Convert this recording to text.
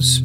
has